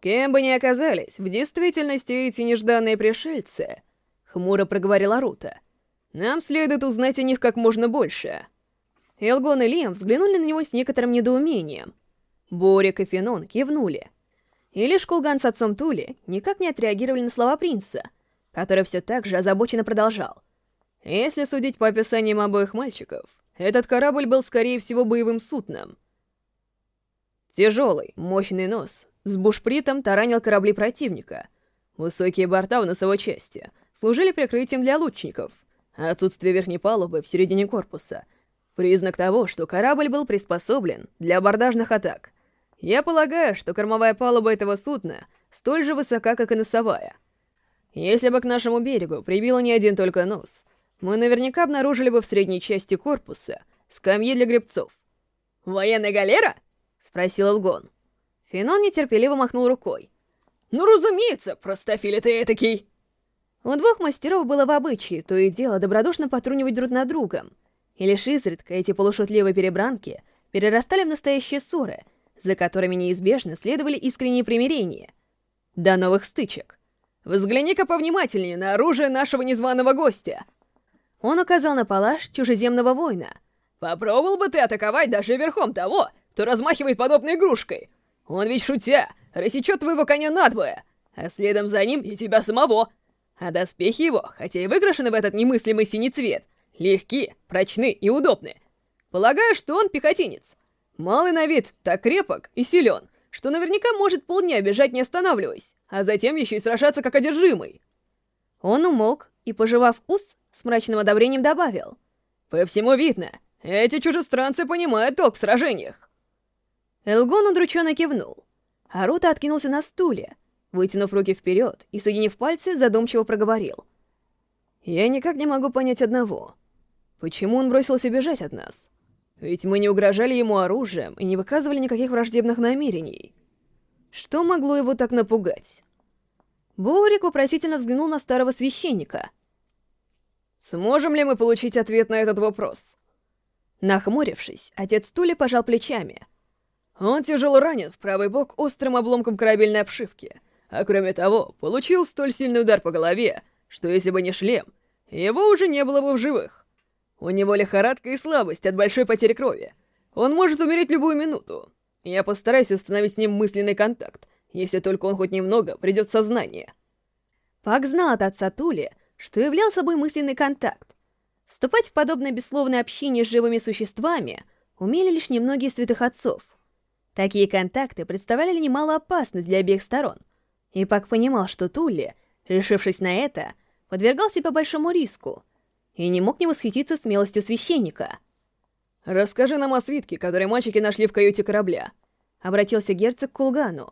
«Кем бы ни оказались, в действительности эти нежданные пришельцы», — хмуро проговорила Рута, — «нам следует узнать о них как можно больше». Элгон и Лиам взглянули на него с некоторым недоумением. Борик и Фенон кивнули. И лишь Кулган с отцом Тули никак не отреагировали на слова принца, который все так же озабоченно продолжал. Если судить по описаниям обоих мальчиков, этот корабль был, скорее всего, боевым судном. Тяжелый, мощный нос с бушпритом таранил корабли противника. Высокие борта в носовой части служили прикрытием для лучников, а отсутствие верхней палубы в середине корпуса — признак того, что корабль был приспособлен для абордажных атак. Я полагаю, что кормовая палуба этого судна столь же высока, как и носовая. Если бы к нашему берегу прибило не один только нос, мы наверняка обнаружили бы в средней части корпуса скамьи для гребцов. «Военная галера?» — спросил Элгон. Фенон нетерпеливо махнул рукой. «Ну, разумеется, простофили ты этакий!» У двух мастеров было в обычае то и дело добродушно потрунивать друг над другом. И лишь изредка эти полушутливые перебранки перерастали в настоящие ссоры, за которыми неизбежно следовали искренние примирения. До новых стычек. «Взгляни-ка повнимательнее на оружие нашего незваного гостя!» Он указал на палаш чужеземного воина. «Попробовал бы ты атаковать даже верхом того, кто размахивает подобной игрушкой!» Он ведь шутя, рассечет твоего коня надвое, а следом за ним и тебя самого. А доспехи его, хотя и выкрашены в этот немыслимый синий цвет, легкие, прочны и удобны. Полагаю, что он пехотинец. Малый на вид, так крепок и силен, что наверняка может полдня бежать не останавливаясь, а затем еще и сражаться как одержимый. Он умолк и, пожевав ус, с мрачным одобрением добавил. По всему видно, эти чужестранцы понимают толк в сражениях. Элгон удрученно кивнул. Арута откинулся на стуле, вытянув руки вперед и, соединив пальцы, задумчиво проговорил. «Я никак не могу понять одного. Почему он бросился бежать от нас? Ведь мы не угрожали ему оружием и не выказывали никаких враждебных намерений. Что могло его так напугать?» Борик вопросительно взглянул на старого священника. «Сможем ли мы получить ответ на этот вопрос?» Нахмурившись, отец Тули пожал плечами — он тяжело ранен в правый бок острым обломком корабельной обшивки, а кроме того, получил столь сильный удар по голове, что если бы не шлем, его уже не было бы в живых. У него лихорадка и слабость от большой потери крови. Он может умереть любую минуту. Я постараюсь установить с ним мысленный контакт, если только он хоть немного придет в сознание. Пак знал от отца Тули, что являл собой мысленный контакт. Вступать в подобное бессловное общение с живыми существами умели лишь немногие святых отцов — Такие контакты представляли немало опасность для обеих сторон. И Пак понимал, что Тулли, решившись на это, подвергал себя большому риску и не мог не восхититься смелостью священника. «Расскажи нам о свитке, который мальчики нашли в каюте корабля», — обратился герцог к Кулгану.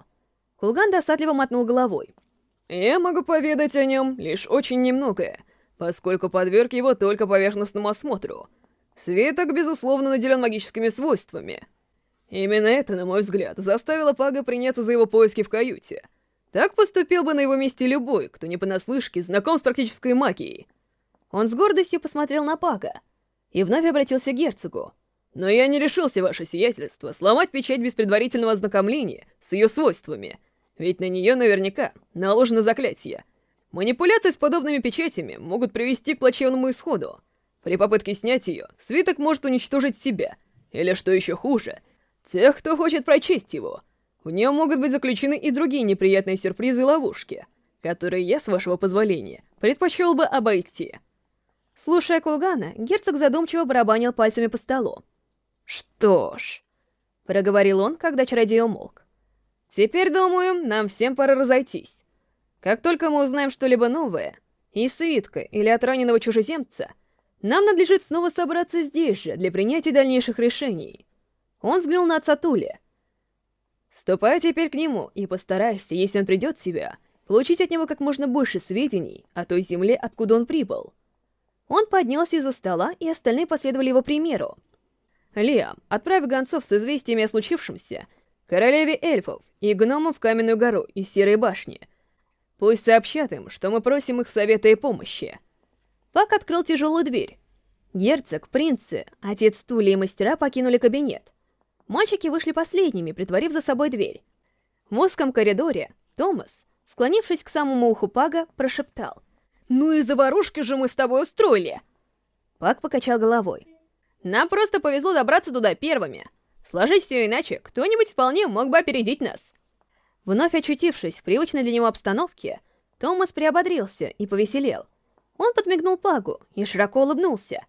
Кулган досадливо мотнул головой. «Я могу поведать о нем лишь очень немногое, поскольку подверг его только поверхностному осмотру. Свиток, безусловно, наделен магическими свойствами». Именно это, на мой взгляд, заставило Пага приняться за его поиски в каюте. Так поступил бы на его месте любой, кто не понаслышке знаком с практической магией. Он с гордостью посмотрел на Пага и вновь обратился к герцогу. «Но я не решился, ваше сиятельство, сломать печать без предварительного ознакомления с ее свойствами, ведь на нее наверняка наложено заклятие. Манипуляции с подобными печатями могут привести к плачевному исходу. При попытке снять ее, свиток может уничтожить себя, или, что еще хуже, Тех, кто хочет прочесть его. В нем могут быть заключены и другие неприятные сюрпризы и ловушки, которые я, с вашего позволения, предпочел бы обойти. Слушая Кулгана, герцог задумчиво барабанил пальцами по столу. «Что ж...» — проговорил он, когда чародей умолк. «Теперь, думаю, нам всем пора разойтись. Как только мы узнаем что-либо новое, из свитка или от раненого чужеземца, нам надлежит снова собраться здесь же для принятия дальнейших решений». Он взглянул на отца Тули. «Ступай теперь к нему и постарайся, если он придет в себя, получить от него как можно больше сведений о той земле, откуда он прибыл». Он поднялся из-за стола, и остальные последовали его примеру. «Лиам, отправь гонцов с известиями о случившемся королеве эльфов и гномам в Каменную гору и Серой башни. Пусть сообщат им, что мы просим их совета и помощи». Пак открыл тяжелую дверь. Герцог, принцы, отец Тули и мастера покинули кабинет. Мальчики вышли последними, притворив за собой дверь. В узком коридоре Томас, склонившись к самому уху Пага, прошептал. «Ну и заварушки же мы с тобой устроили!» Паг покачал головой. «Нам просто повезло добраться туда первыми. Сложить все иначе, кто-нибудь вполне мог бы опередить нас». Вновь очутившись в привычной для него обстановке, Томас приободрился и повеселел. Он подмигнул Пагу и широко улыбнулся.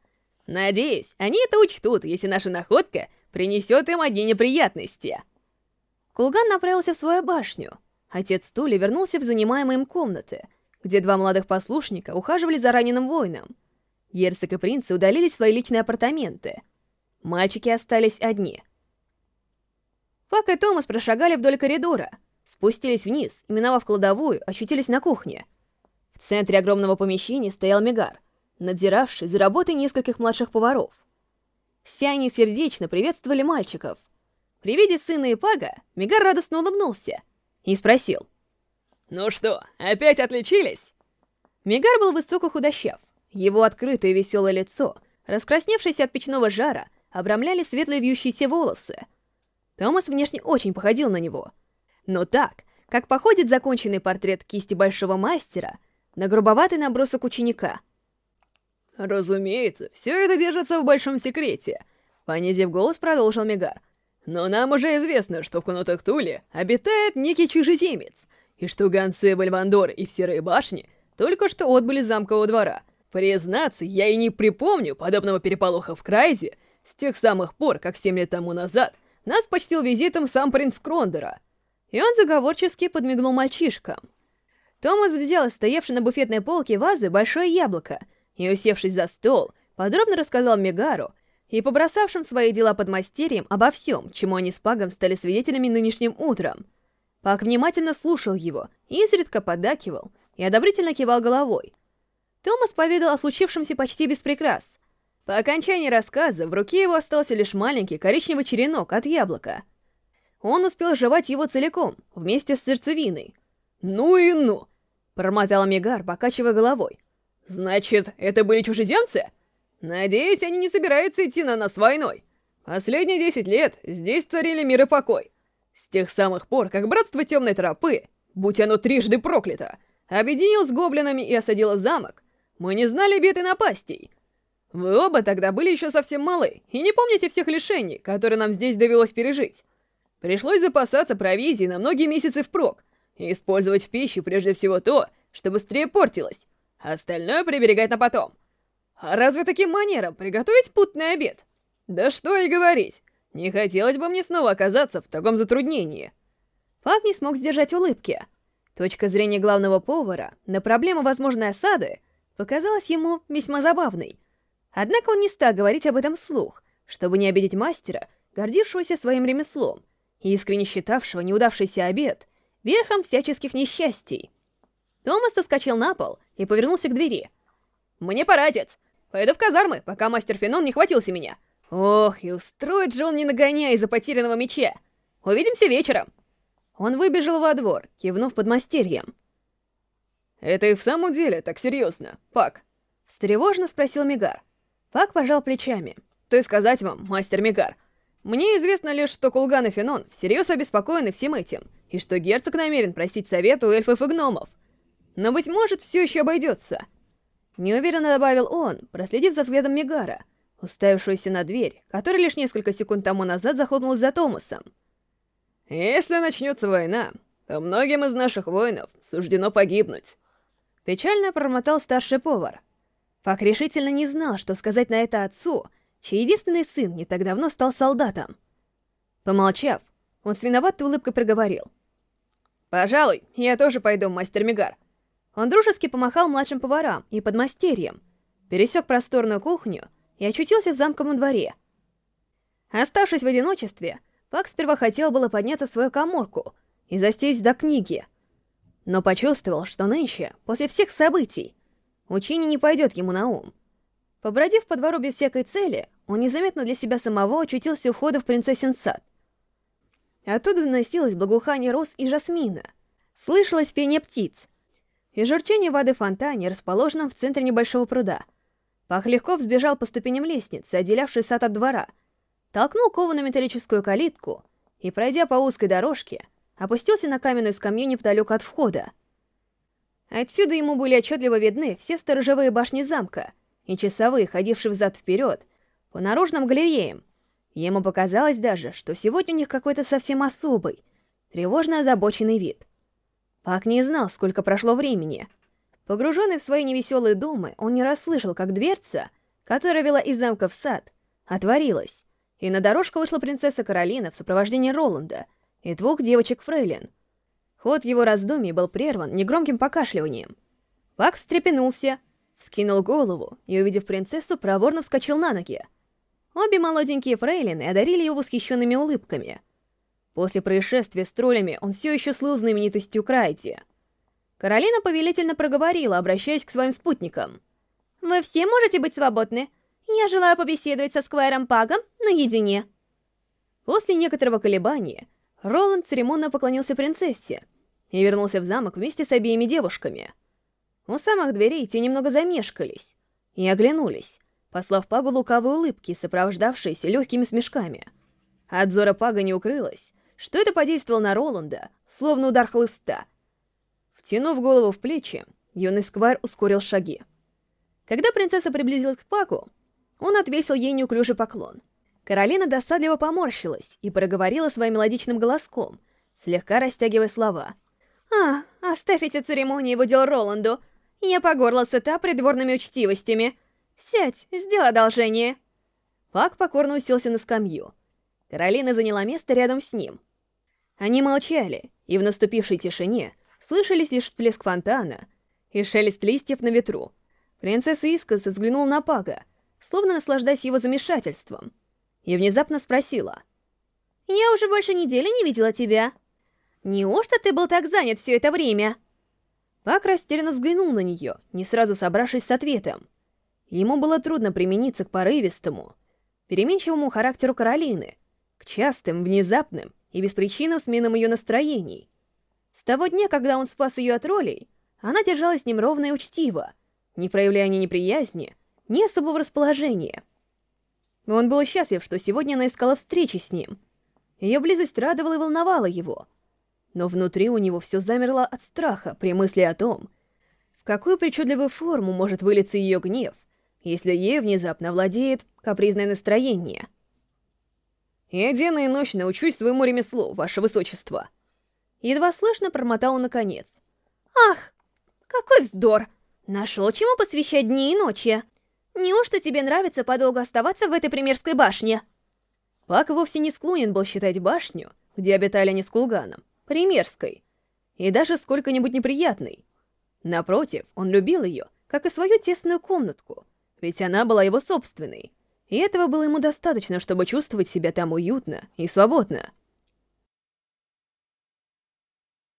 «Надеюсь, они это учтут, если наша находка принесет им одни неприятности». Кулган направился в свою башню. Отец Тули вернулся в занимаемые им комнаты, где два молодых послушника ухаживали за раненым воином. Герцог и принцы удалились в свои личные апартаменты. Мальчики остались одни. Пак и Томас прошагали вдоль коридора, спустились вниз миновав кладовую, очутились на кухне. В центре огромного помещения стоял Мегар, надзиравший за работой нескольких младших поваров. Все они сердечно приветствовали мальчиков. При виде сына Ипага Мегар радостно улыбнулся и спросил. «Ну что, опять отличились?» Мегар был высоко худощав. Его открытое веселое лицо, раскрасневшееся от печного жара, обрамляли светлые вьющиеся волосы. Томас внешне очень походил на него — но так, как походит законченный портрет кисти большого мастера на грубоватый набросок ученика. «Разумеется, все это держится в большом секрете», — понизив голос, продолжил Мегар. «Но нам уже известно, что в конутах Туле обитает некий чужеземец, и что гонцы Вальвандор и в Серой башне только что отбыли замкового двора. Признаться, я и не припомню подобного переполоха в Крайзе с тех самых пор, как семь лет тому назад нас почтил визитом сам принц Крондера». И он заговорчески подмигнул мальчишкам. Томас взял из на буфетной полке вазы большое яблоко и, усевшись за стол, подробно рассказал Мегару и побросавшим свои дела под мастерием обо всем, чему они с Пагом стали свидетелями нынешним утром. Паг внимательно слушал его, изредка подакивал и одобрительно кивал головой. Томас поведал о случившемся почти без прикрас. По окончании рассказа в руке его остался лишь маленький коричневый черенок от яблока — он успел жевать его целиком, вместе с сердцевиной. «Ну и ну!» — промотал Мегар, покачивая головой. «Значит, это были чужеземцы? Надеюсь, они не собираются идти на нас войной. Последние десять лет здесь царили мир и покой. С тех самых пор, как Братство Темной Тропы, будь оно трижды проклято, объединил с гоблинами и осадило замок, мы не знали бед и напастей. Вы оба тогда были еще совсем малы и не помните всех лишений, которые нам здесь довелось пережить. Пришлось запасаться провизией на многие месяцы впрок и использовать в пищу прежде всего то, что быстрее портилось, остальное приберегать на потом. А разве таким манером приготовить путный обед? Да что и говорить, не хотелось бы мне снова оказаться в таком затруднении. Пак не смог сдержать улыбки. Точка зрения главного повара на проблему возможной осады показалась ему весьма забавной. Однако он не стал говорить об этом вслух, чтобы не обидеть мастера, гордившегося своим ремеслом, и искренне считавшего неудавшийся обед верхом всяческих несчастий. Томас соскочил на пол и повернулся к двери. «Мне пора, отец! Пойду в казармы, пока мастер Фенон не хватился меня. Ох, и устроит же он не нагоняя из-за потерянного меча! Увидимся вечером!» Он выбежал во двор, кивнув под мастерьем. «Это и в самом деле так серьезно, Пак?» Встревожно спросил Мигар. Пак пожал плечами. «Ты сказать вам, мастер Мигар, мне известно лишь, что Кулган и Фенон всерьез обеспокоены всем этим, и что герцог намерен просить совета у эльфов и гномов. Но, быть может, все еще обойдется. Неуверенно добавил он, проследив за взглядом Мегара, уставившуюся на дверь, которая лишь несколько секунд тому назад захлопнулась за Томасом. «Если начнется война, то многим из наших воинов суждено погибнуть», — печально промотал старший повар. Пак решительно не знал, что сказать на это отцу — чей единственный сын не так давно стал солдатом. Помолчав, он с виноватой улыбкой проговорил. «Пожалуй, я тоже пойду, мастер Мигар». Он дружески помахал младшим поварам и подмастерьям, пересек просторную кухню и очутился в замковом дворе. Оставшись в одиночестве, Пак сперва хотел было подняться в свою коморку и застесть до книги, но почувствовал, что нынче, после всех событий, учение не пойдет ему на ум. Побродив по двору без всякой цели, он незаметно для себя самого очутился у входа в принцессин сад. Оттуда доносилось благоухание роз и жасмина, слышалось пение птиц и журчание воды фонтане, расположенном в центре небольшого пруда. Пах легко взбежал по ступеням лестницы, отделявшей сад от двора, толкнул кованую металлическую калитку и, пройдя по узкой дорожке, опустился на каменную скамью неподалеку от входа. Отсюда ему были отчетливо видны все сторожевые башни замка и часовые, ходившие взад-вперед, по наружным галереям. Ему показалось даже, что сегодня у них какой-то совсем особый, тревожно озабоченный вид. Пак не знал, сколько прошло времени. Погруженный в свои невеселые думы, он не расслышал, как дверца, которая вела из замка в сад, отворилась, и на дорожку вышла принцесса Каролина в сопровождении Роланда и двух девочек-фрейлин. Ход его раздумий был прерван негромким покашливанием. Пак встрепенулся, вскинул голову и, увидев принцессу, проворно вскочил на ноги. Обе молоденькие фрейлины одарили его восхищенными улыбками. После происшествия с троллями он все еще слыл знаменитостью Крайти. Каролина повелительно проговорила, обращаясь к своим спутникам. «Вы все можете быть свободны. Я желаю побеседовать со Сквайром Пагом наедине». После некоторого колебания Роланд церемонно поклонился принцессе и вернулся в замок вместе с обеими девушками. У самых дверей те немного замешкались и оглянулись, послав Пагу лукавые улыбки, сопровождавшиеся легкими смешками. От зора Пага не укрылось, что это подействовало на Роланда, словно удар хлыста. Втянув голову в плечи, юный сквайр ускорил шаги. Когда принцесса приблизилась к Паку, он отвесил ей неуклюжий поклон. Каролина досадливо поморщилась и проговорила своим мелодичным голоском, слегка растягивая слова. «А, оставь эти церемонии в удел Роланду. Я по горло сыта придворными учтивостями. Сядь, сделай одолжение». Пак покорно уселся на скамью. Каролина заняла место рядом с ним. Они молчали, и в наступившей тишине слышались лишь всплеск фонтана и шелест листьев на ветру. Принцесса искоса взглянула на Пага, словно наслаждаясь его замешательством и внезапно спросила. «Я уже больше недели не видела тебя. Неужто ты был так занят все это время?» Пак растерянно взглянул на нее, не сразу собравшись с ответом. Ему было трудно примениться к порывистому, переменчивому характеру Каролины, к частым, внезапным и беспричинным сменам ее настроений. С того дня, когда он спас ее от ролей, она держалась с ним ровно и учтиво, не проявляя ни неприязни, ни особого расположения. Он был счастлив, что сегодня она искала встречи с ним. Ее близость радовала и волновала его. Но внутри у него все замерло от страха при мысли о том, в какую причудливую форму может вылиться ее гнев, если ей внезапно владеет капризное настроение. «Я день и ночь научусь своему ремеслу, ваше высочество!» Едва слышно промотал он наконец. «Ах, какой вздор! Нашел чему посвящать дни и ночи!» Неужто тебе нравится подолгу оставаться в этой примерской башне? Пак вовсе не склонен был считать башню, где обитали они с Кулганом, примерской, и даже сколько-нибудь неприятной. Напротив, он любил ее, как и свою тесную комнатку, ведь она была его собственной, и этого было ему достаточно, чтобы чувствовать себя там уютно и свободно.